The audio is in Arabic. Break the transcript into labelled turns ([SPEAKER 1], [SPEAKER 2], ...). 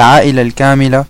[SPEAKER 1] العائلة الكاملة